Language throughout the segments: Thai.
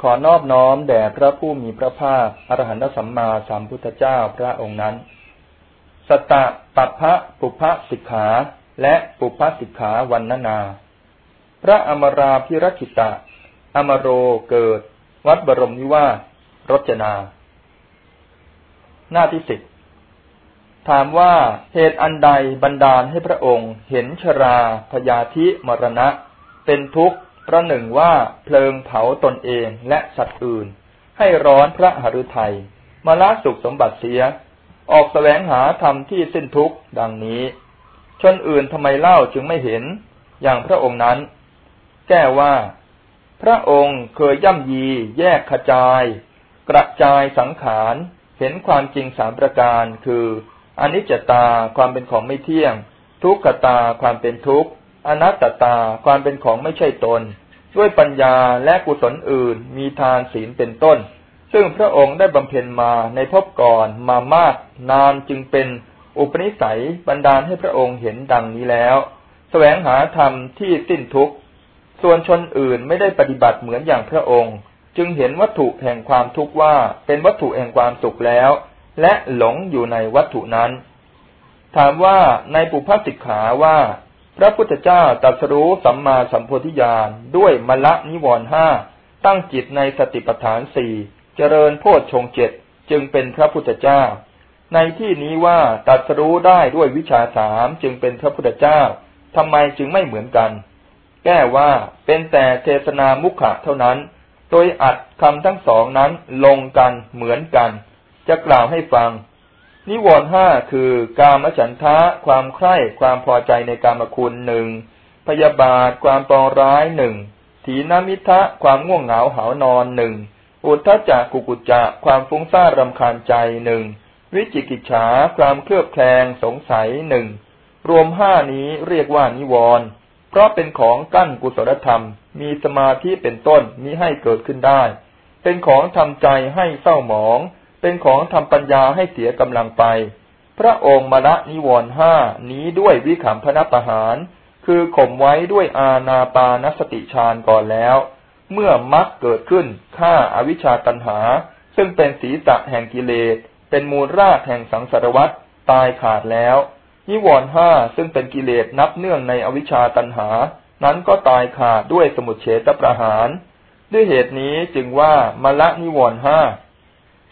ขอนอบน้อมแด่พระผู้มีพระภาคอรหันตสัมมาสัมพุทธเจ้าพระองค์นั้น สตะปัพพะปุพพสิกขา และปุพพสิกขาวันนานา พระอมราพิรคิตะ อมโรเกิด วัดบรมนิวาสรจนา หน้าที่สิบถามว่าเหตุอันใดบันดาลให้พระองค์เห็นชราพยาธิมรณะ เป็นทุกข์ ประหนึ่งว่าเพลิงเผาตนเองและสัตว์อื่น ให้ร้อนพระหฤทัยมาละสุขสมบัติเสีย ออกแสวงหาธรรมที่สิ้นทุกข์ดังนี้ ชนอื่นทำไมเล่าจึงไม่เห็น อย่างพระองค์นั้น แก้ว่า พระองค์เคยย่ำยี แยกขจาย กระจายสังขาร เห็นความจริงสามประการ คืออนิจจตาความเป็นของไม่เที่ยง ทุกขตาความเป็นทุกข์ อนัตตาความเป็นของไม่ใช่ตน ด้วยปัญญาและกุศลอื่น มีทานศีลเป็นต้น ซึ่งพระองค์ได้บำเพ็ญมาในภพก่อนมามากนานจึงเป็นอุปนิสัยบรรดาลให้พระองค์เห็นดังนี้แล้วสแสวงหาธรรมที่สิ้นทุกข์ ส่วนชนอื่นไม่ได้ปฏิบัติเหมือนอย่างพระองค์ จึงเห็นวัตถุแห่งความทุกข์ว่าเป็นวัตถุแห่งความสุขแล้ว และหลงอยู่ในวัตถุนั้น ถามว่าในปุพพสิกขาว่า พระพุทธเจ้าตรัสรู้สัมมาสัมโพธิญาณด้วยมละนิวรห้าตั้งจิตในสติปัฏฐานสี่เจริญโพชฌงเจ็ดจึงเป็นพระพุทธเจ้า ในที่นี้ว่าตรัสรู้ได้ด้วยวิชาสามจึงเป็นพระพุทธเจ้าทำไมจึงไม่เหมือนกัน แก้ว่าเป็นแต่เทศนามุขะเท่านั้น โดยอัดคำทั้งสองนั้นลงกันเหมือนกัน จะกล่าวให้ฟัง นิวรณ์ห้าคือ กามฉันทะ ความใคร่ความพอใจในกามคุณหนึ่งพยาบาทความปองร้ายหนึ่งถีนามิทะความง่วงเหงาหานอนหนึ่งอุทธจักกุกุจจะความฟุ้งซ่านรำคาญใจหนึ่งวิจิกิจฉาความเคลือบแคลงสงสัยหนึ่งรวมห้านี้เรียกว่านิวรณ์เพราะเป็นของกั้นกุศลธรรม มีสมาธิเป็นต้นมิให้เกิดขึ้นได้ เป็นของทำใจให้เศร้าหมอง เป็นของทำปัญญาให้เสียกำลังไป พระองค์มละนิวรห้านี้ด้วยวิขำพนประหาร คือข่มไว้ด้วยอาณาปานสติฌานก่อนแล้ว เมื่อมักเกิดขึ้นฆ่าอาวิชชาตันหา ซึ่งเป็นศีรษะแห่งกิเลส เป็นมูลรากแห่งสังสารวัตตายขาดแล้ว นิวรห้าซึ่งเป็นกิเลสนับเนื่องในอวิชชาตันหา นั้นก็ตายขาดด้วยสมุทเฉตประหาร ด้วยเหตุนี้จึงว่ามละนิวรห้า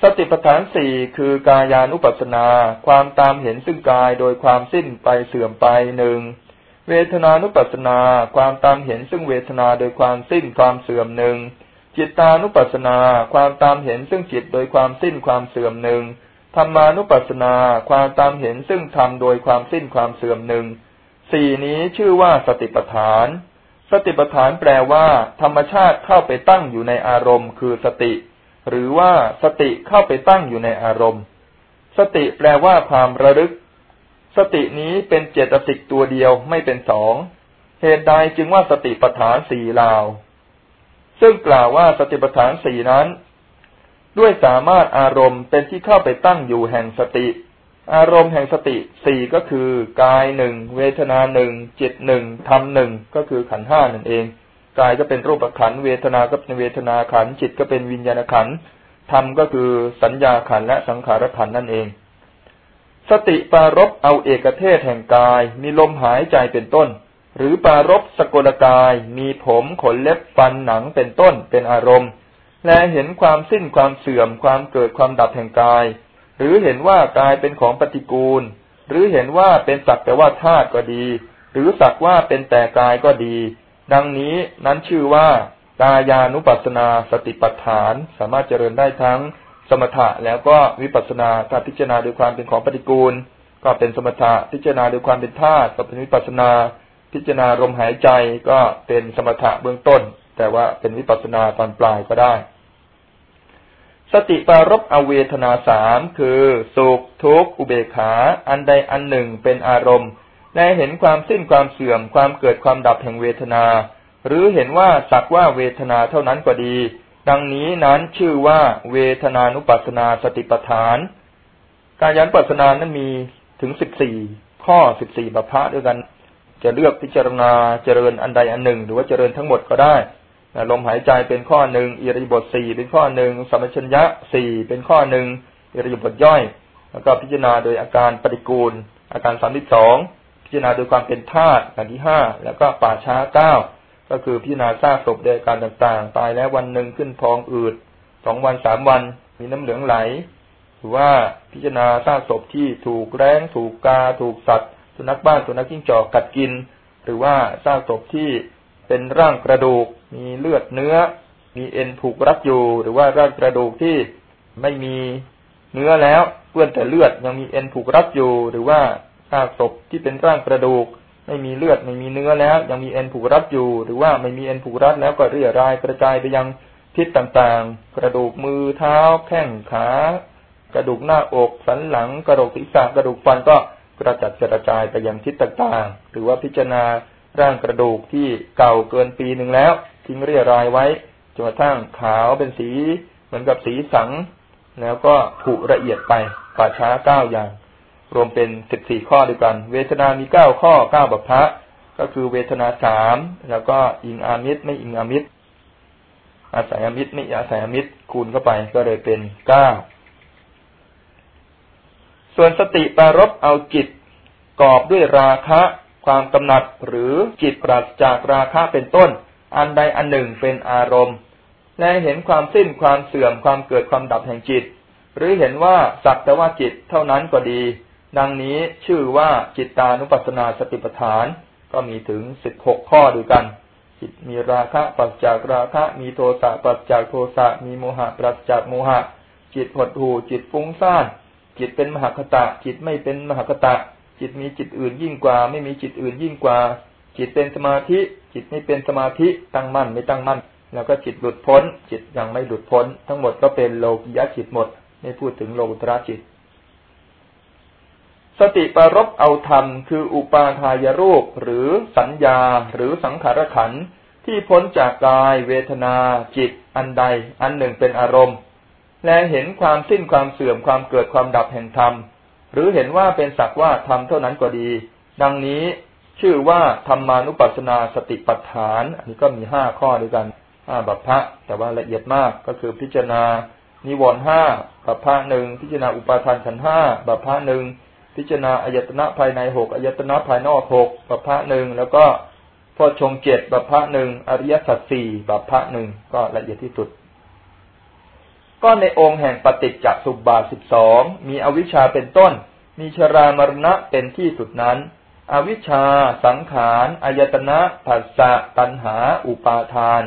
สติปัฏฐานสี่คือกายานุปัสสนา ความตามเห็นซึ่งกายโดยความสิ้นไปเสื่อมไปหนึ่งเวทนานุปัสสนา ความตามเห็นซึ่งเวทนาโดยความสิ้นความเสื่อมหนึ่งจิตานุปัสสนา ความตามเห็นซึ่งจิตโดยความสิ้นความเสื่อมหนึ่งธรรมานุปัสสนา ความตามเห็นซึ่งธรรมโดยความสิ้นความเสื่อมหนึ่งสี่นี้ชื่อว่าสติปัฏฐาน สติปัฏฐานแปลว่า ธรรมชาติเข้าไปตั้งอยู่ในอารมณ์คือสติ หรือว่าสติเข้าไปตั้งอยู่ในอารมณ์ สติแปลว่าความระลึก สตินี้เป็นเจตสิกตัวเดียวไม่เป็นสองเหตุใดจึงว่าสติปัฏฐานสี่ลาว ซึ่งกล่าวว่าสติปัฏฐานสี่นั้น ด้วยสามารถอารมณ์เป็นที่เข้าไปตั้งอยู่แห่งสติ อารมณ์แห่งสติสี่ก็คือกายหนึ่งเวทนาหนึ่งจิตหนึ่งธรรมหนึ่งก็คือขันห้านั่นเอง กายก็เป็นรูปขันเวทนาก็เป็นเวทนาขันจิตก็เป็นวิญญาณขันธรรมก็คือสัญญาขันและสังขารขันนั่นเอง สติปารบเอาเอกเทศแห่งกาย มีลมหายใจเป็นต้น หรือปารบสกลกาย มีผมขนเล็บฟันหนังเป็นต้นเป็นอารมณ์ และเห็นความสิ้นความเสื่อมความเกิดความดับแห่งกาย หรือเห็นว่ากายเป็นของปฏิกูล หรือเห็นว่าเป็นสักแต่ว่าธาตุก็ดี หรือสักว่าเป็นแต่กายก็ดี ดังนี้นั้นชื่อว่ากายานุปัสนาสติปัฏฐาน สามารถเจริญได้ทั้งสมถะแล้วก็วิปัสนาถ้าพิจารณาโดยความเป็นของปฏิกูล ก็เป็นสมถะพิจารณาโดยความเป็นธาตุก็เป็นวิปัสนา พิจารณาลมหายใจก็เป็นสมถะเบื้องต้น แต่ว่าเป็นวิปัสนาตอนปลายก็ได้ สติปารบอเวทนาสามคือสุขทุกข์อุเบกขา อันใดอันหนึ่งเป็นอารมณ์ และเห็นความสิ้นความเสื่อมความเกิดความดับแห่งเวทนา หรือเห็นว่าสักว่าเวทนาเท่านั้นก็ดี ดังนี้นั้นชื่อว่าเวทนานุปัสนาสติปัฏฐาน การยันปัสนานั้นมีถึงสิบสี่ข้อสิบสี่บัพพะด้วยกัน จะเลือกพิจารณาเจริญอันใดอันหนึ่ง หรือว่าเจริญทั้งหมดก็ได้ลมหายใจเป็นข้อหนึ่งอิริยบทสี่เป็นข้อหนึ่งสมัชัญญะสี่เป็นข้อหนึ่งอิริยบทย่อย แล้วก็พิจารณาโดยอาการปฏิกูล อาการสามที่สอง พิจารณาโดยความเป็นธาตุอย่างที่ห้าแล้วก็ป่าช้าเก้าก็คือพิจารณาซากศพโดยการต่างๆ ตายแล้ววันหนึ่งขึ้นพองอืดสองวันสามวัน มีน้ำเหลืองไหล หรือว่าพิจารณาซากศพที่ถูกแรงถูกกา ถูกสัตว์ สุนัขบ้านสุนัขจิ้งจอกกัดกิน หรือว่าซากศพที่เป็นร่างกระดูก มีเลือดเนื้อ มีเอ็นผูกรัดอยู่ หรือว่าร่างกระดูกที่ไม่มีเนื้อแล้วเปื้อนแต่เลือดยังมีเอ็นผูกรัดอยู่ หรือว่าากศพที่เป็นร่างกระดูก ไม่มีเลือดไม่มีเนื้อแล้ว ยังมีเอ็นผูกรัดอยู่ หรือว่าไม่มีเอ็นผูกรัดแล้วก็เรี่ยรายกระจายไปยังทิศต่างๆ กระดูกมือเท้า แข้งขากระดูกหน้าอกสันหลัง กระดูกศีรษะกระดูกฟันก็กระจัดกระจายไปยังทิศต่างๆ หรือว่าพิจารณาร่างกระดูกที่เก่าเกินปีหนึ่งแล้ว ทิ้งเรียรายไว้จนกระทั่งขาวเป็นสีเหมือนกับสีสัง แล้วก็ผุละเอียดไปป่าช้าเก้าอย่าง รวมเป็นสิบสี่ข้อด้วยกัน เวทนามีเก้าข้อเก้าบัพพะก็คือเวทนาสามแล้วก็อิงอามิตรไม่อิงอามิตรอาศัยอามิตรไม่อาศัยอามิตรคูณเข้าไปก็เลยเป็นเก้าส่วนสติปารบเอาจิตกอบด้วยราคะ ความกำหนัดหรือจิตปราศจากราคะเป็นต้น อันใดอันหนึ่งเป็นอารมณ์ และเห็นความสิ้นความเสื่อมความเกิดความดับแห่งจิต หรือเห็นว่าสักแต่ว่าจิตเท่านั้นก็ดี ดังนี้ชื่อว่าจิตตานุปัสสนาสติปัฏฐาน ก็มีถึงสิบหกข้อด้วยกัน จิตมีราคะปราศจากราคะ มีโทสะปราศจากโทสะมีโมหะปราศจากโมหะ จิตหดหูจิตฟุ้งซ่านจิตเป็นมหคตะ จิตไม่เป็นมหคตะ จิตมีจิตอื่นยิ่งกว่า ไม่มีจิตอื่นยิ่งกว่า จิตเป็นสมาธิ จิตไม่เป็นสมาธิตั้งมั่นไม่ตั้งมั่น แล้วก็จิตหลุดพ้น จิตยังไม่หลุดพ้น ทั้งหมดก็เป็นโลกยะจิตหมด ไม่พูดถึงโลกุตระจิต สติปรบเอาธรรมคืออุปาทายรูปหรือสัญญาหรือสังขารขันที่พ้นจากกาย เวทนา จิต อันใด อันหนึ่งเป็นอารมณ์ และเห็นความสิ้นความเสื่อมความเกิดความดับแห่งธรรม หรือเห็นว่าเป็นสักว่าทำเท่านั้นก็ดี ดังนี้ชื่อว่าธรรมานุปัสสนาสติปัฏฐานอันนี้ก็มีห้าข้อด้วยกันห้าบัพพะแต่ว่าละเอียดมากก็คือพิจารณานิวรณ์ห้าบัพพะหนึ่งพิจารณาอุปาทานขันห้าบัพพะหนึ่ง พิจารณาอายตนะภายในหกอายตนะภายนอกหกบัพพะหนึ่งแล้วก็พ่อชงเจ็ดบัพพะหนึ่งอริยสัจสี่บัพพะหนึ่งก็ละเอียดที่สุด ก็ในองค์แห่งปฏิจจสุบบาทสิบสองมีอวิชชาเป็นต้น มีชรามรณะเป็นที่สุดนั้น อวิชชา สังขารอายตนะผัสสะตัณหา อุปาทาน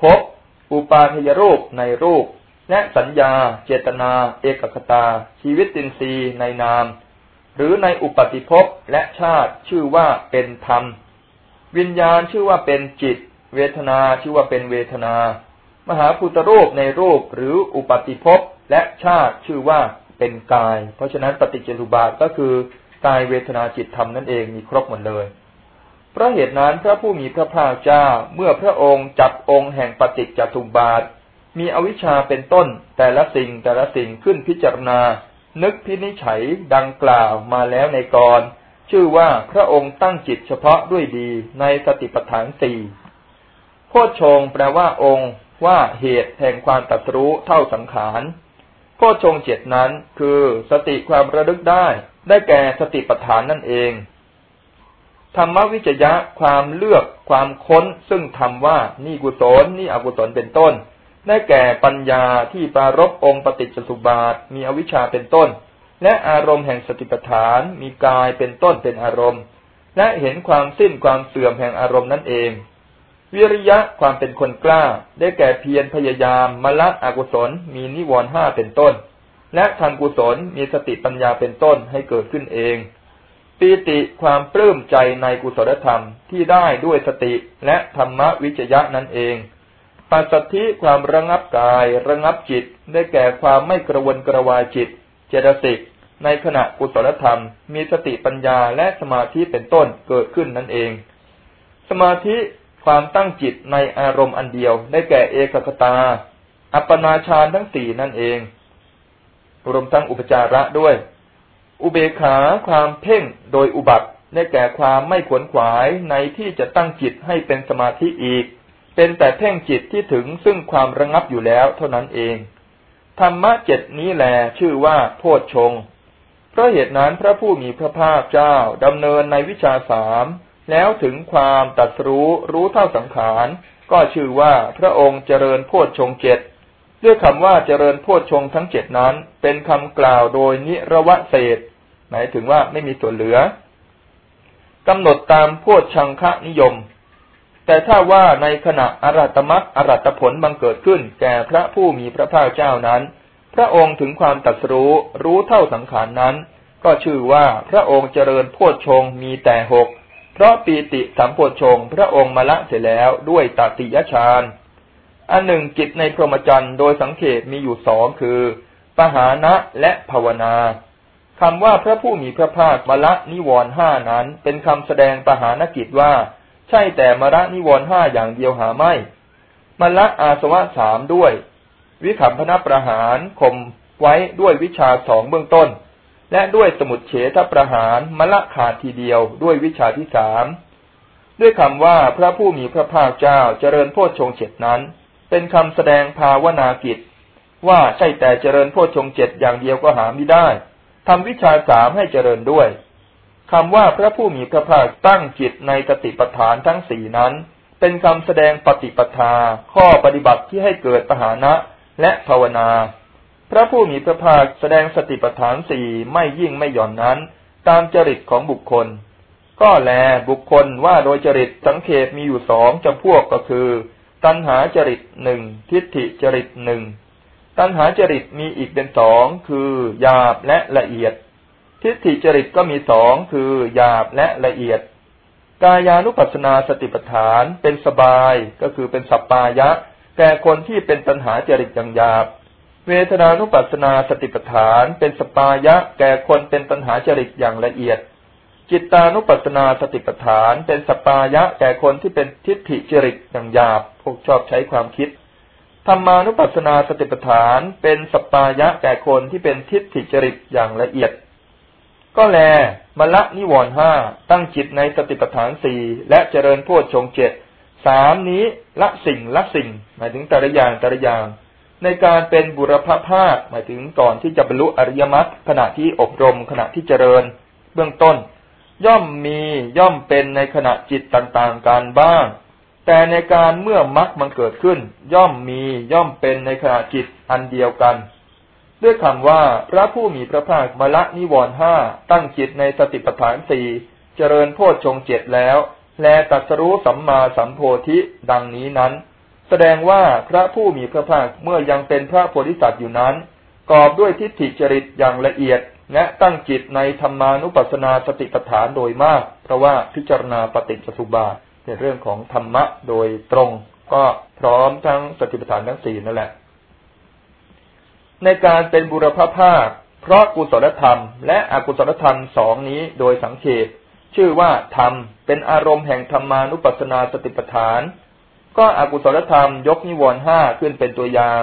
ภพอุปาทยรูปในรูป และสัญญา เจตนา เอกคตา ชีวิตตินทรีย์ในนาม หรือในอุปติภพและชาติชื่อว่าเป็นธรรม วิญญาณชื่อว่าเป็นจิต เวทนาชื่อว่าเป็นเวทนา มหาพุทธรูปในรูปหรืออุปติภพและชาติชื่อว่าเป็นกาย เพราะฉะนั้นปฏิจจุบาทก็คือกายเวทนาจิตธรรมนั่นเองมีครบหมดเลยเพราะเหตุนั้นพระผู้มีพระภาคเจ้าเมื่อพระองค์จับองค์แห่งปฏิจจสุบาท มีอวิชชาเป็นต้นแต่ละสิ่งแต่ละสิ่งขึ้นพิจารณา นึกพินิจฉัยดังกล่าวมาแล้วในกร ชื่อว่าพระองค์ตั้งจิตเฉพาะด้วยดีในสติปัฏฐานสี่โคชงแปลว่าองค์ว่าเหตุแห่งความตัดรู้เท่าสังขารโพชงเจ็ดนั้นคือสติความระลึกได้ ได้แก่สติปัฏฐานนั่นเองธรรมวิจยะความเลือกความค้นซึ่งทำว่านี่กุศลนี่อกุศลเป็นต้น ได้แก่ปัญญาที่ปรารบองค์ปฏิจจสุบาท มีอวิชชาเป็นต้น และอารมณ์แห่งสติปัฏฐาน มีกายเป็นต้นเป็นอารมณ์ และเห็นความสิ้นความเสื่อมแห่งอารมณ์นั่นเอง วิริยะความเป็นคนกล้า ได้แก่เพียรพยายามมละอกุศล มีนิวรณ์ห้าเป็นต้น และทำกุศลมีสติปัญญาเป็นต้นให้เกิดขึ้นเองปีติความปลื้มใจในกุศลธรรมที่ได้ด้วยสติและธรรมวิจยะนั่นเอง ปัสสธิความระงับกาย ระงับจิต ได้แก่ความไม่กระวนกระวายจิต เจตสิก ในขณะกุศลธรรม มีสติปัญญาและสมาธิเป็นต้นเกิดขึ้นนั่นเอง สมาธิความตั้งจิตในอารมณ์อันเดียว ได้แก่เอกคตา อัปปนาฌานทั้งสี่นั่นเอง รวมทั้งอุปจาระด้วย อุเบขา ความเพ่งโดยอุบัติ ได้แก่ความไม่ขวนขวายในที่จะตั้งจิตให้เป็นสมาธิอีก เป็นแต่เพ่งจิตที่ถึงซึ่งความระงับอยู่แล้วเท่านั้นเอง ธรรมะเจ็ดนี้แลชื่อว่าโพชฌงเพราะเหตุนั้นพระผู้มีพระภาคเจ้าดำเนินในวิชาสามแล้วถึงความตัดรู้รู้เท่าสังขาร ก็ชื่อว่าพระองค์เจริญโพชฌงเจ็ดด้วยคำว่าเจริญโพชฌงทั้งเจ็ดนั้น เป็นคำกล่าวโดยนิรวะเศษ หมายถึงว่าไม่มีส่วนเหลือกำหนดตามโพชชังคะนิยม แต่ถ้าว่าในขณะอรัตมักอรัตผลบังเกิดขึ้น แก่พระผู้มีพระภาคเจ้านั้น พระองค์ถึงความตัดรู้รู้เท่าสังขารนั้น ก็ชื่อว่าพระองค์เจริญโพชฌงมีแต่หกเพราะปีติสัมโพชงพระองค์มาละเสร็จแล้วด้วยตติยฌานอันหนึ่งกิจในพรหมจรรย์โดยสังเขตมีอยู่สองคือ ปหานะและภาวนาคำว่าพระผู้มีพระภาคมาละนิวรห้านั้น เป็นคำแสดงปหานกิจว่า ใช่แต่มละนิวรห้าอย่างเดียวหาไม่มละอาสวะสามด้วย วิขำพนประหารข่มไว้ด้วยวิชาสองเบื้องต้น และด้วยสมุดเฉทประหารมละขาดทีเดียวด้วยวิชาที่สามด้วยคำว่าพระผู้มีพระภาคเจ้าเจริญโพชฌงเจ็ดนั้น เป็นคำแสดงภาวนากิจ ว่าใช่แต่เจริญโพชฌงเจ็ดอย่างเดียวก็หาไม่ได้ทำวิชาสามให้เจริญด้วย คำว่าพระผู้มีพระภาคตั้งจิตในสติปัฏฐานทั้งสี่นั้น เป็นคำแสดงปฏิปทา ข้อปฏิบัติที่ให้เกิดปหานะและภาวนา พระผู้มีพระภาคแสดงสติปัฏฐานสี่ไม่ยิ่งไม่หย่อนนั้น ตามจริตของบุคคล ก็แลบุคคลว่าโดยจริตสังเขตมีอยู่สองจำพวกก็คือ ตัณหาจริตหนึ่งทิฏฐิจริตหนึ่งตัณหาจริตมีอีกเป็นสองคือหยาบและละเอียด ทิฏฐิจริตก็มีสองคือหยาบและละเอียด กายานุปัสสนาสติปัฏฐานเป็นสบายก็คือเป็นสัปปายะ แก่คนที่เป็นตัณหาจริตอย่างหยาบ เวทนานุปัสสนาสติปัฏฐาน เป็นสปายะ แก่คนเป็นตัณหาจริตอย่างละเอียด จิตตานุปัสสนาสติปัฏฐาน เป็นสปายะ แก่คนที่เป็นทิฏฐิจริตอย่างหยาบพวกชอบใช้ความคิดธรรมานุปัสสนาสติปัฏฐาน เป็นสปายะแก่คนที่เป็นทิฏฐิจริตอย่างละเอียด ก็แลมละนิวรห้าตั้งจิตในสติปัฏฐานสี่และเจริญโพชฌงเจ็ดสามนี้ละสิ่งละสิ่ง หมายถึงแต่ละอย่างแต่ละอย่างในการเป็นบุรพภาคหมายถึงก่อนที่จะบรรลุอริยมรรคขณะที่อบรมขณะที่เจริญ เบื้องต้น ย่อมมีย่อมเป็นในขณะจิตต่างๆกันบ้าง แต่ในการเมื่อมรรคมันเกิดขึ้น ย่อมมีย่อมเป็นในขณะจิตอันเดียวกัน ด้วยคำว่าพระผู้มีพระภาคมละนิวรห้าตั้งจิตในสติปัฏฐานสี่เจริญโพชฌงเจ็ดแล้ว แลตัสรู้สัมมาสัมโพธิดังนี้นั้น แสดงว่าพระผู้มีพระภาคเมื่อยังเป็นพระโพธิสัตว์อยู่นั้นกอบด้วยทิฏฐิจริตอย่างละเอียด และตั้งจิตในธรรมานุปัสสนาสติปัฏฐานโดยมาก เพราะว่าพิจารณาปฏิจจสุบาทในเรื่องของธรรมะโดยตรง ก็พร้อมทั้งสติปัฏฐานทั้งสี่นั่นแหละ ในการเป็นบุรพภาค เพราะกุศลธรรม และอกุศลธรรมสองนี้โดยสังเขต ชื่อว่าธรรม เป็นอารมณ์แห่งธรรมานุปัสสนาสติปัฏฐาน ก็อกุศลธรรมยกนิวรณ์ห้าขึ้นเป็นตัวอย่าง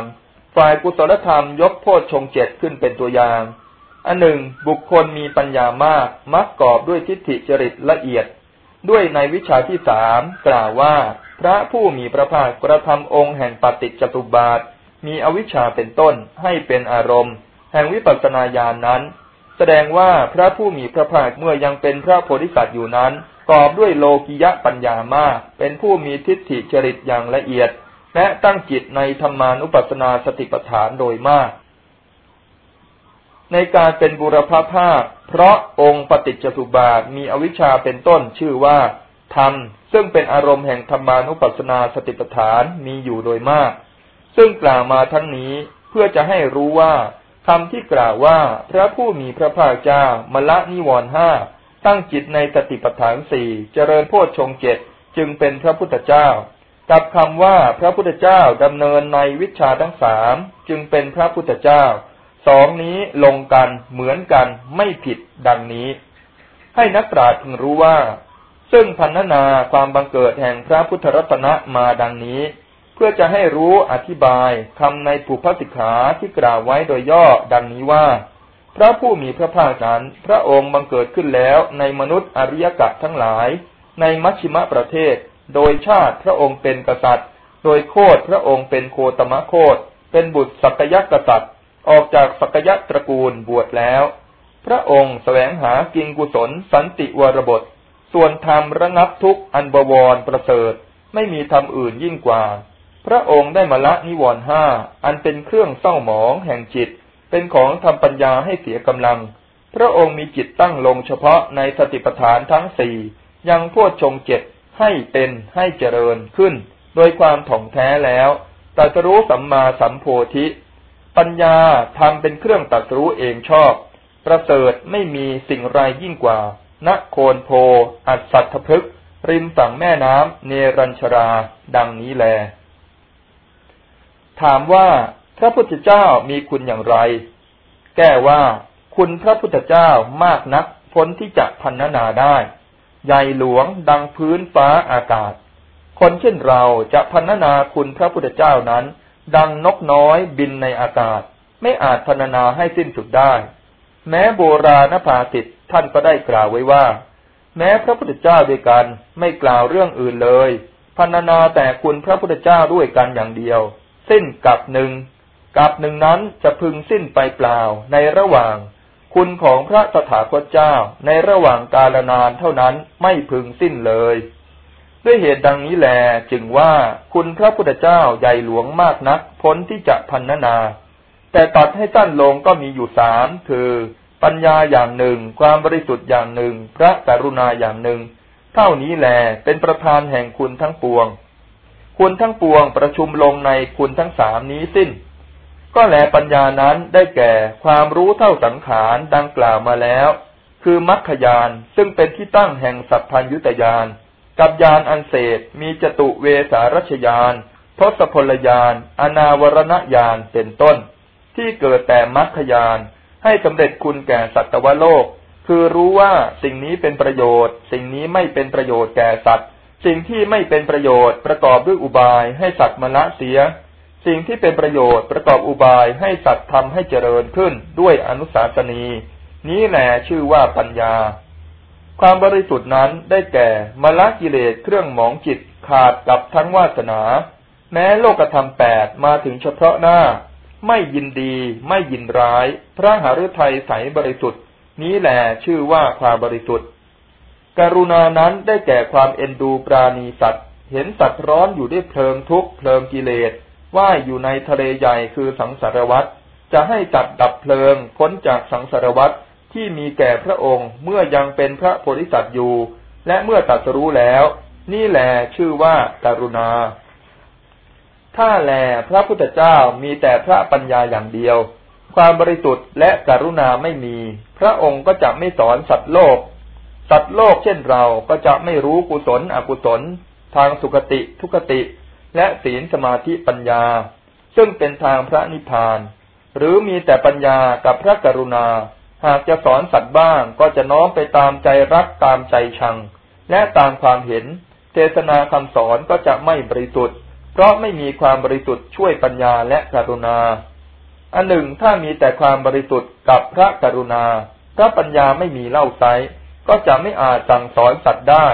ฝ่ายกุศลธรรมยกโพชฌงเจ็ดขึ้นเป็นตัวอย่าง อันหนึ่ง บุคคลมีปัญญามาก มักกอบด้วยทิฏฐิจริตละเอียด ด้วยในวิชาที่สามกล่าวว่า พระผู้มีพระภาคกระทำองค์แห่งปฏิจจตุบาท มีอวิชชาเป็นต้นให้เป็นอารมณ์ แห่งวิปัสสนาญาณนนั้น แสดงว่าพระผู้มีพระภาคเมื่อยังเป็นพระโพธิสัตว์อยู่นั้นกอบด้วยโลกิยะปัญญามากเป็นผู้มีทิฏฐิจริตอย่างละเอียด และตั้งจิตในธรรมานุปัสสนาสติปัฏฐานโดยมาก ในการเป็นบุรพภาค เพราะองค์ปฏิจจสุบาทมีอวิชชาเป็นต้นชื่อว่าธรรมซึ่งเป็นอารมณ์แห่งธรรมานุปัสสนาสติปัฏฐานมีอยู่โดยมาก ซึ่งกล่าวมาทั้งนี้เพื่อจะให้รู้ว่าคำที่กล่าวว่าพระผู้มีพระภาคเจ้ามละนิวรห้าตั้งจิตในสติปัฏฐานสี่เจริญโพชฌงเจ็ดจึงเป็นพระพุทธเจ้า กับคำว่าพระพุทธเจ้าดำเนินในวิชาทั้งสามจึงเป็นพระพุทธเจ้า สองนี้ลงกันเหมือนกันไม่ผิดดังนี้ ให้นักปราชญ์พึงรู้ว่า ซึ่งพันนาความบังเกิดแห่งพระพุทธรัตนะมาดังนี้ พื่อจะให้รู้อธิบายคำในปุพพสิกขาที่กล่าวไว้โดยย่อดังนี้ว่า พระผู้มีพระภาคนั้นพระองค์บังเกิดขึ้นแล้วในมนุษย์อริยกะทั้งหลาย ในมัชชิมะประเทศ โดยชาติพระองค์เป็นกษัตริย์ โดยโคดพระองค์เป็นโคตมะโคดเป็นบุตรสักยะกษัตริย์ ออกจากสักยะตระกูลบวชแล้ว พระองค์แสวงหากินกุศลสันติวรบท ส่วนธรรมระงับทุกข์อันบวรประเสริฐ ไม่มีธรรมอื่นยิ่งกว่า พระองค์ได้มาละนิวรณ์ห้าอันเป็นเครื่องเศร้าหมองแห่งจิต เป็นของทำปัญญาให้เสียกำลัง พระองค์มีจิตตั้งลงเฉพาะในสติปัฏฐานทั้งสี่ยังพวดชงเจ็ดให้เป็นให้เจริญขึ้น โดยความถ่องแท้แล้วตัสรู้สัมมาสัมโพธิ ปัญญาทำเป็นเครื่องตัสรู้เองชอบ ประเสริฐไม่มีสิ่งไรยิ่งกว่าณโคนโพ อัศทพฤกริมฝั่งแม่น้ำเนรัญชรา ดังนี้แล ถามว่าพระพุทธเจ้ามีคุณอย่างไร แก้ว่า คุณพระพุทธเจ้ามากนักพ้นที่จะพันนาได้ ใหญ่หลวงดังพื้นฟ้าอากาศ คนเช่นเราจะพันนาคุณพระพุทธเจ้านั้น ดังนกน้อยบินในอากาศ ไม่อาจพันนาให้สิ้นสุดได้ แม้โบราณภาสิทธ์ท่านก็ได้กล่าวไว้ว่า แม้พระพุทธเจ้าด้วยกันไม่กล่าวเรื่องอื่นเลยพันนาแต่คุณพระพุทธเจ้าด้วยกันอย่างเดียว สิ้นกับหนึ่งกับหนึ่งนั้นจะพึงสิ้นไปเปล่าในระหว่าง คุณของพระสถาคตเจ้าในระหว่างกาลนานเท่านั้นไม่พึงสิ้นเลย ด้วยเหตุดังนี้แลจึงว่าคุณพระพุทธเจ้าใหญ่หลวงมากนักพ้นที่จะพันนานาแต่ตัดให้สั้นลงก็มีอยู่สามคือ ปัญญาอย่างหนึ่ง ความบริสุทธิ์อย่างหนึ่ง พระกรุณาอย่างหนึ่ง เท่านี้แลเป็นประธานแห่งคุณทั้งปวง คุณทั้งปวงประชุมลงในคุณทั้งสามนี้สิ้น ก็แลปัญญานั้นได้แก่ความรู้เท่าสังขารดังกล่าวมาแล้ว คือมรรคยานซึ่งเป็นที่ตั้งแห่งสัพพัญยุตยานกับยานอันเศษมีจตุเวสารชยานทศพลยานอนาวรณญาณเป็นต้น ที่เกิดแต่มรรคยานให้สำเร็จคุณแก่สัตวโลก คือรู้ว่าสิ่งนี้เป็นประโยชน์ สิ่งนี้ไม่เป็นประโยชน์แก่สัตว์ สิ่งที่ไม่เป็นประโยชน์ประกอบด้วยอุบายให้สัตว์มละเสีย สิ่งที่เป็นประโยชน์ประกอบอุบายให้สัตว์ทำให้เจริญขึ้นด้วยอนุสาสนี นี้แหละชื่อว่าปัญญา ความบริสุทธิ์นั้นได้แก่มละกิเลสเครื่องหมองจิตขาดกับทั้งวาสนา แม้โลกธรรมแปดมาถึงเฉพาะหน้า ไม่ยินดีไม่ยินร้าย พระหฤทัยใสบริสุทธิ์ นี้แหละชื่อว่าความบริสุทธิ์ กรุณานั้นได้แก่ความเอ็นดูปราณีสัตว์ เห็นสัตว์ร้อนอยู่ด้วยเพลิงทุกข์เพลิงกิเลสว่ายอยู่ในทะเลใหญ่คือสังสารวัฏจะให้จัดดับเพลิงพ้นจากสังสารวัฏที่มีแก่พระองค์เมื่อยังเป็นพระโพธิสัตว์อยู่ และเมื่อตัดสู้แล้ว นี่แหละชื่อว่าการุณา ถ้าแลพระพุทธเจ้ามีแต่พระปัญญาอย่างเดียว ความบริสุทธิ์และการุณาไม่มี พระองค์ก็จะไม่สอนสัตว์โลก สัตว์โลกเช่นเราก็จะไม่รู้กุศลอกุศล ทางสุคติทุกติ และศีลสมาธิปัญญา ซึ่งเป็นทางพระนิพพาน หรือมีแต่ปัญญากับพระกรุณา หากจะสอนสัตว์บ้างก็จะน้อมไปตามใจรักตามใจชัง และตามความเห็น เทศนาคำสอนก็จะไม่บริสุทธิ์ เพราะไม่มีความบริสุทธิ์ช่วยปัญญาและกรุณา อันหนึ่งถ้ามีแต่ความบริสุทธิ์กับพระกรุณาพระปัญญาไม่มีเล่าไซ ก็จะไม่อาจสั่งสอนสัตว์ได้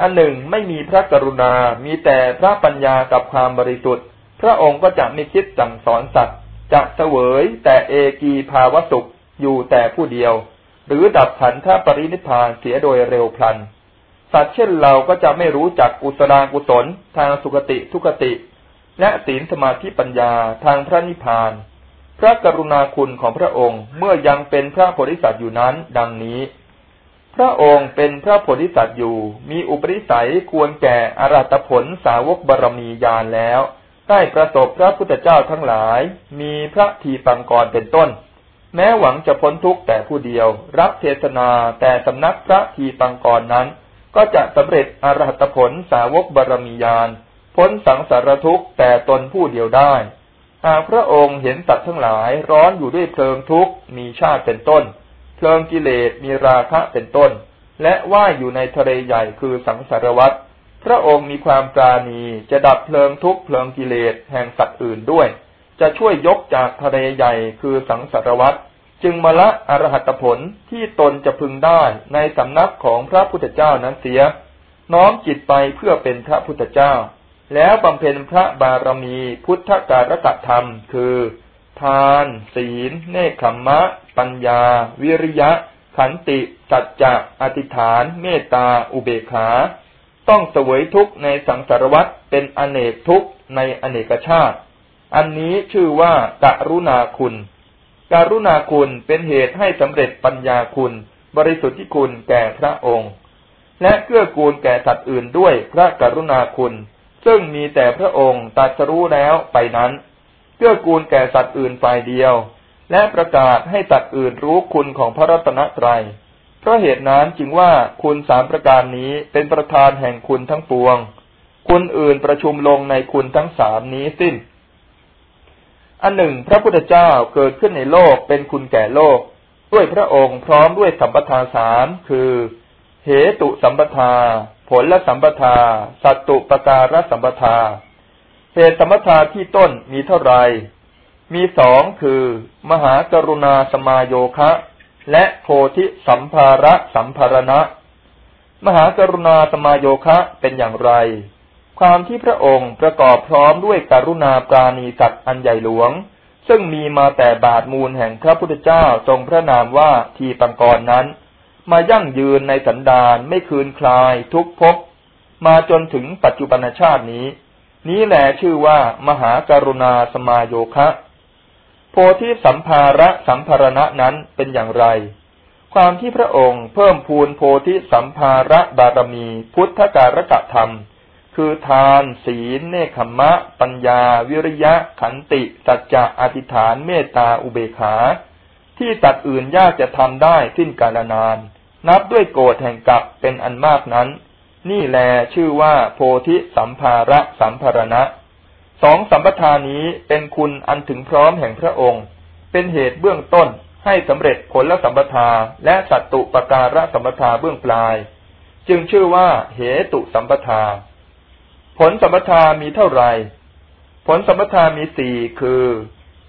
อันหนึ่งไม่มีพระกรุณา มีแต่พระปัญญากับความบริสุทธิ์ พระองค์ก็จะไม่คิดสั่งสอนสัตว์ จะเสวยแต่เอกีภาวสุขอยู่แต่ผู้เดียว หรือดับขันธปรินิพานเสียโดยเร็วพลัน สัตว์เช่นเราก็จะไม่รู้จักอุสรากุศลทางสุคติทุกติ และศีลสมาธิปัญญาทางพระนิพพานพระกรุณาคุณของพระองค์เมื่อยังเป็นพระโพธิสัตว์อยู่นั้น ดังนี้ พระองค์เป็นพระโพธิสัตว์อยู่ มีอุปนิสัยควรแก่อรัตผลสาวกบารมีญาณแล้ว ได้ประสบพระพุทธเจ้าทั้งหลาย มีพระทีปังกรเป็นต้น แม้หวังจะพ้นทุกข์แต่ผู้เดียว รับเทศนาแต่สำนักพระทีปังกรนั้น ก็จะสำเร็จอรหัตผลสาวกบารมีญาณพ้นสังสารทุกข์แต่ตนผู้เดียวได้หากพระองค์เห็นสัตว์ทั้งหลายร้อนอยู่ด้วยเพลิงทุกข์มีชาติเป็นต้น เพลิงกิเลสมีราคะเป็นต้น และว่าอยู่ในทะเลใหญ่คือสังสารวัฏพระองค์มีความปราณีจะดับเพลิงทุกเพลิงกิเลสแห่งสัตว์อื่นด้วย จะช่วยยกจากทะเลใหญ่คือสังสารวัฏจึงมาละอรหัตผลที่ตนจะพึงได้ในสำนักของพระพุทธเจ้านั้นเสีย น้อมจิตไปเพื่อเป็นพระพุทธเจ้า แล้วบำเพ็ญพระบารมีพุทธการกธรรม คือ ทาน ศีล เนคขมมะ ปัญญา วิริยะ ขันติ สัจจะ อธิษฐาน เมตตา อุเบกขา ต้องเสวยทุกข์ในสังสารวัฏเป็นอเนกทุกข์ในอเนกชาติ อันนี้ชื่อว่าการุณาคุณการุณาคุณเป็นเหตุให้สำเร็จปัญญาคุณ บริสุทธิคุณแก่พระองค์ และเกื้อกูลแก่สัตว์อื่นด้วยพระกรุณาคุณ ซึ่งมีแต่พระองค์ตรัสรู้แล้วไปนั้น เกื้อกูลแก่สัตว์อื่นฝ่ายเดียว และประกาศให้สัตว์อื่นรู้คุณของพระรัตนตรัย เพราะเหตุนั้นจึงว่าคุณสามประการนี้เป็นประธานแห่งคุณทั้งปวง คุณอื่นประชุมลงในคุณทั้งสามนี้สิ้น อันหนึ่ง พระพุทธเจ้าเกิดขึ้นในโลกเป็นคุณแก่โลก ด้วยพระองค์พร้อมด้วยสัมปทาสามคือ เหตุสัมปทา ผลและสัมปทา สัตตุปการสัมปทาเหตุสัมปทาที่ต้นมีเท่าไร มีสองคือ มหากรุณาสมาโยคะ และโพธิสัมภาระสัมภารณะ มหากรุณาสมาโยคะเป็นอย่างไร ความที่พระองค์ประกอบพร้อมด้วยกรุณาปราณีสัตว์อันใหญ่หลวง ซึ่งมีมาแต่บาทมูลแห่งพระพุทธเจ้าทรงพระนามว่าทีปังกรนั้น มายั่งยืนในสันดานไม่คืนคลายทุกภพมาจนถึงปัจจุบันชาตินี้ นี้แหละชื่อว่ามหากรุณาสมาโยคะ โพธิสัมภาระสัมภารณะนั้นเป็นอย่างไร ความที่พระองค์เพิ่มพูนโพธิสัมภาระบารมี พุทธการกะธรรม คือทาน ศีล เนคขมะ ปัญญา วิริยะ ขันติ สัจจะอธิษฐาน เมตตาอุเบกขา ที่ตัดอื่นยากจะทำได้สิ้นกาลนาน นับด้วยโกรธแห่งกับเป็นอันมากนั้น นี่แลชื่อว่าโพธิสัมภาระสัมภารณะ สองสัมปทานนี้เป็นคุณอันถึงพร้อมแห่งพระองค์ เป็นเหตุเบื้องต้นให้สำเร็จผลละสัมปทาและสัตตุปการะสัมปทาเบื้องปลาย จึงชื่อว่าเหตุสัมปทา ผลสัมปทามีเท่าไหร่ ผลสัมปทามีสี่คือ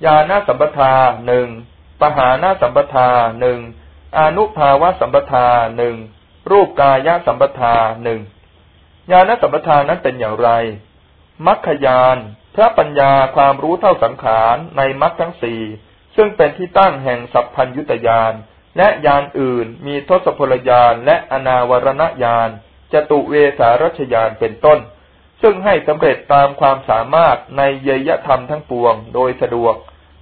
ญาณสัมปทาหนึ่งปหานาสัมปทาหนึ่งอนุภาวะสัมปทาหนึ่งรูปกายสัมปทาหนึ่งญาณสัมปทานั้นเป็นอย่างไรมัคคยาน พระปัญญาความรู้เท่าสังขารในมัคทั้งสี่ซึ่งเป็นที่ตั้งแห่งสัพพัญยุตยานและยานอื่นมีทศพลยานและอนาวรณญาณจตุเวสารัชยานเป็นต้น ซึ่งให้สำเร็จตามความสามารถในเยยธรรมทั้งปวงโดยสะดวก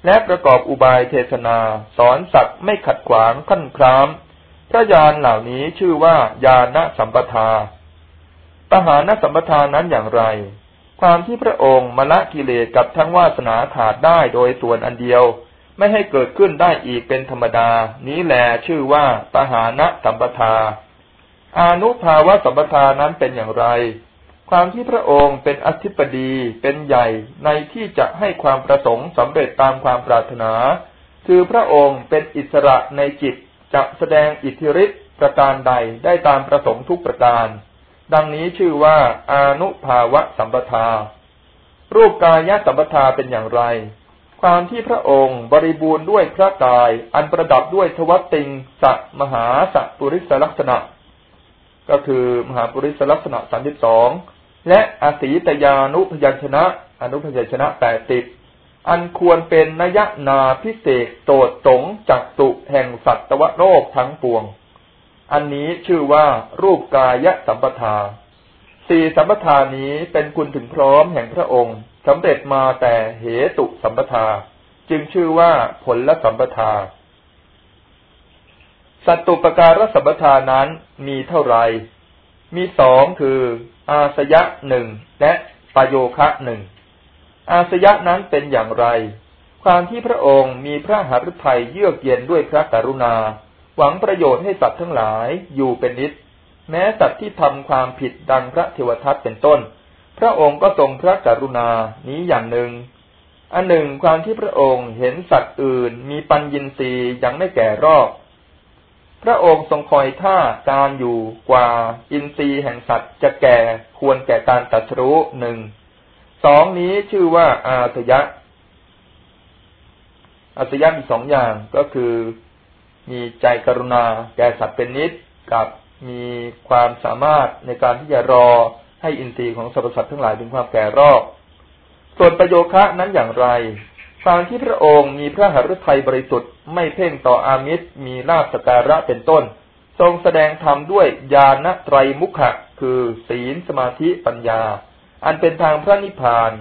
และประกอบอุบายเทศนา สอนสัตว์ไม่ขัดขวางขั้นคราม พระญาณเหล่านี้ชื่อว่าญาณสัมปทา ปหานสัมปทานั้นอย่างไร ความที่พระองค์มละกิเลสกับทั้งวาสนาขาดได้โดยส่วนอันเดียว ไม่ให้เกิดขึ้นได้อีกเป็นธรรมดา นี้แหลชื่อว่าปหานะสัมปทา อานุภาวะสัมปทานั้นเป็นอย่างไร ความที่พระองค์เป็นอธิปดีเป็นใหญ่ในที่จะให้ความประสงค์สำเร็จตามความปรารถนา คือพระองค์เป็นอิสระในจิตจะแสดงอิทธิฤทธิประการใดได้ตามประสงค์ทุกประการ ดังนี้ชื่อว่า อานุภาวะสัมปทา รูปกายสัมปทาเป็นอย่างไร ความที่พระองค์บริบูรณ์ด้วยพระกาย อันประดับด้วยทวัตติงสัมหาสัปุริสลักษณะ ก็คือมหาปุริสลักษณะสามสิบสองและอสีตยานุพยัญชนะ อนุพยัญชนะแปดสิบอันควรเป็นนยนาพิเศษโตดสงจักตุแห่งสัตวโลกทั้งปวง อันนี้ชื่อว่ารูปกายสัมปทา สี่สัมปทานี้เป็นคุณถึงพร้อมแห่งพระองค์สำเร็จมาแต่เหตุสัมปทา จึงชื่อว่าผลละสัมปทา สัตตุปการสัมปทานั้นมีเท่าไหร่ มีสองคือ อาสยะหนึ่งและปโยคะหนึ่ง อาสยะนั้นเป็นอย่างไร ความที่พระองค์มีพระหฤทัยเยือกเย็นด้วยพระกรุณา หวังประโยชน์ให้สัตว์ทั้งหลายอยู่เป็นนิด แม้สัตว์ที่ทำความผิดดังพระเทวทัตเป็นต้น พระองค์ก็ทรงพระกรุณานี้อย่างหนึ่ง อันหนึ่งความที่พระองค์เห็นสัตว์อื่นมีปัญญินทรีย์ยังไม่แก่รอบพระองค์ทรงคอยท่าการอยู่กว่าอินทรีย์แห่งสัตว์จะแก่ควรแก่การตัดรู้หนึ่งสองนี้ชื่อว่าอาสยะอาสยะมีสองอย่างก็คือ มีใจกรุณา แก่สัตว์เป็นนิดกับมีความสามารถในการที่จะรอให้อินทรีย์ของสรรพสัตว์ทั้งหลายถึงความแก่รอบ ส่วนประโยคะนั้นอย่างไรการที่พระองค์มีพระหฤทัยบริสุทธิ์ไม่เพ่งต่ออามิตรมีลาภสการะเป็นต้น ทรงแสดงธรรมด้วยญาณไตรมุขะคือศีลสมาธิปัญญา อันเป็นทางพระนิพพาน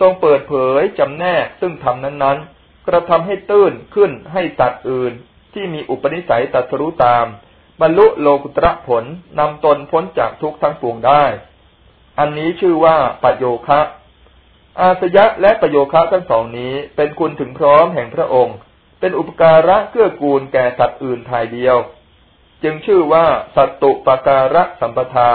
ทรงเปิดเผยจำแนกซึ่งธรรมนั้นๆ กระทำให้ตื้นขึ้นให้ตัดอื่น ที่มีอุปนิสัยตัดสรู้ตาม บรรลุโลกุตระผลนำตนพ้นจากทุกข์ทั้งปวงได้ อันนี้ชื่อว่าปัจโยคะ อาสยะและประโยคะทั้งสองนี้เป็นคุณถึงพร้อมแห่งพระองค์ เป็นอุปการะเกื้อกูลแก่สัตว์อื่นทายเดียว จึงชื่อว่าสัตตุปการะสัมปทา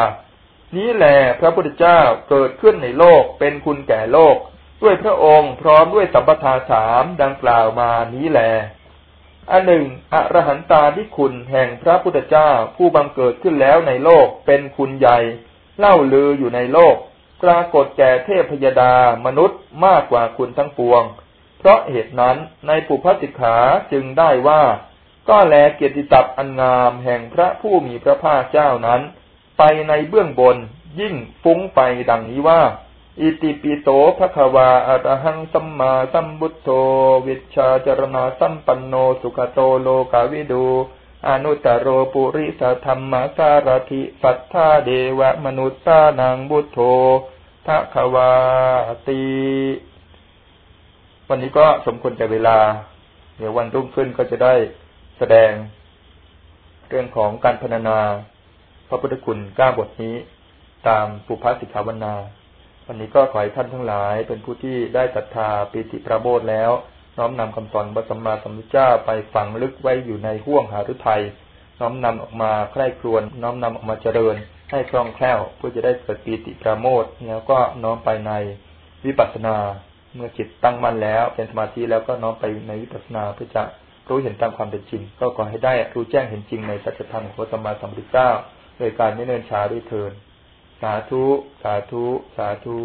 นี้แหลพระพุทธเจ้าเกิดขึ้นในโลกเป็นคุณแก่โลก ด้วยพระองค์พร้อมด้วยสัมปทาสามดังกล่าวมานี้แหละ อันหนึ่งอรหันตาที่คุณแห่งพระพุทธเจ้าผู้บังเกิดขึ้นแล้วในโลกเป็นคุณใหญ่ เล่าลืออยู่ในโลก ปรากฏแก่เทพยดามนุษย์มากกว่าคุณทั้งปวง เพราะเหตุนั้นในปุพสิขาจึงได้ว่า ก็แลเกียรติศัพท์อันงามแห่งพระผู้มีพระภาคเจ้านั้น ไปในเบื้องบนยิ่งฟุ้งไปดังนี้ว่า อิติปิโตภะควาอรหังสัมมาสัมบุตโตวิชาจรณาสัมปันโนสุขโตโลกาวิดูอนุตตรโรปุริสธรรมสารถิสัทธาเดวะมนุษย์สานังบุตโธทะควาตีวันนี้ก็สมควรแก่เวลา เดี๋ยววันรุ่งขึ้นก็จะได้แสดง เรื่องของการพรรณนา พระพุทธคุณก้าบทนี้ ตามปุพพสิกขาวนา วันนี้ก็ขอให้ท่านทั้งหลาย เป็นผู้ที่ได้ศรัทธาปิติประโมทแล้ว น้อมนำคำสอนพระสัมมาสัมพุทธเจ้าไปฝังลึกไว้อยู่ในห่วงหาฤทัยน้อมนำออกมาใคร่ครวญน้อมนำออกมาเจริญ ให้คล่องแคล่วเพื่อจะได้เกิดปีติประโมทแล้วก็น้อมไปในวิปัสสนา เมื่อจิตตั้งมั่นแล้ว เป็นสมาธิแล้วก็น้อมไปในวิปัสสนาเพื่อจะรู้เห็นตามความเป็นจริง ก็ขอให้ได้รู้แจ้งเห็นจริงในสัจธรรมของพระสัมมาสัมพุทธเจ้าโดยการไม่เนินช้าด้วยเทิน สาธุ สาธุ สาธุ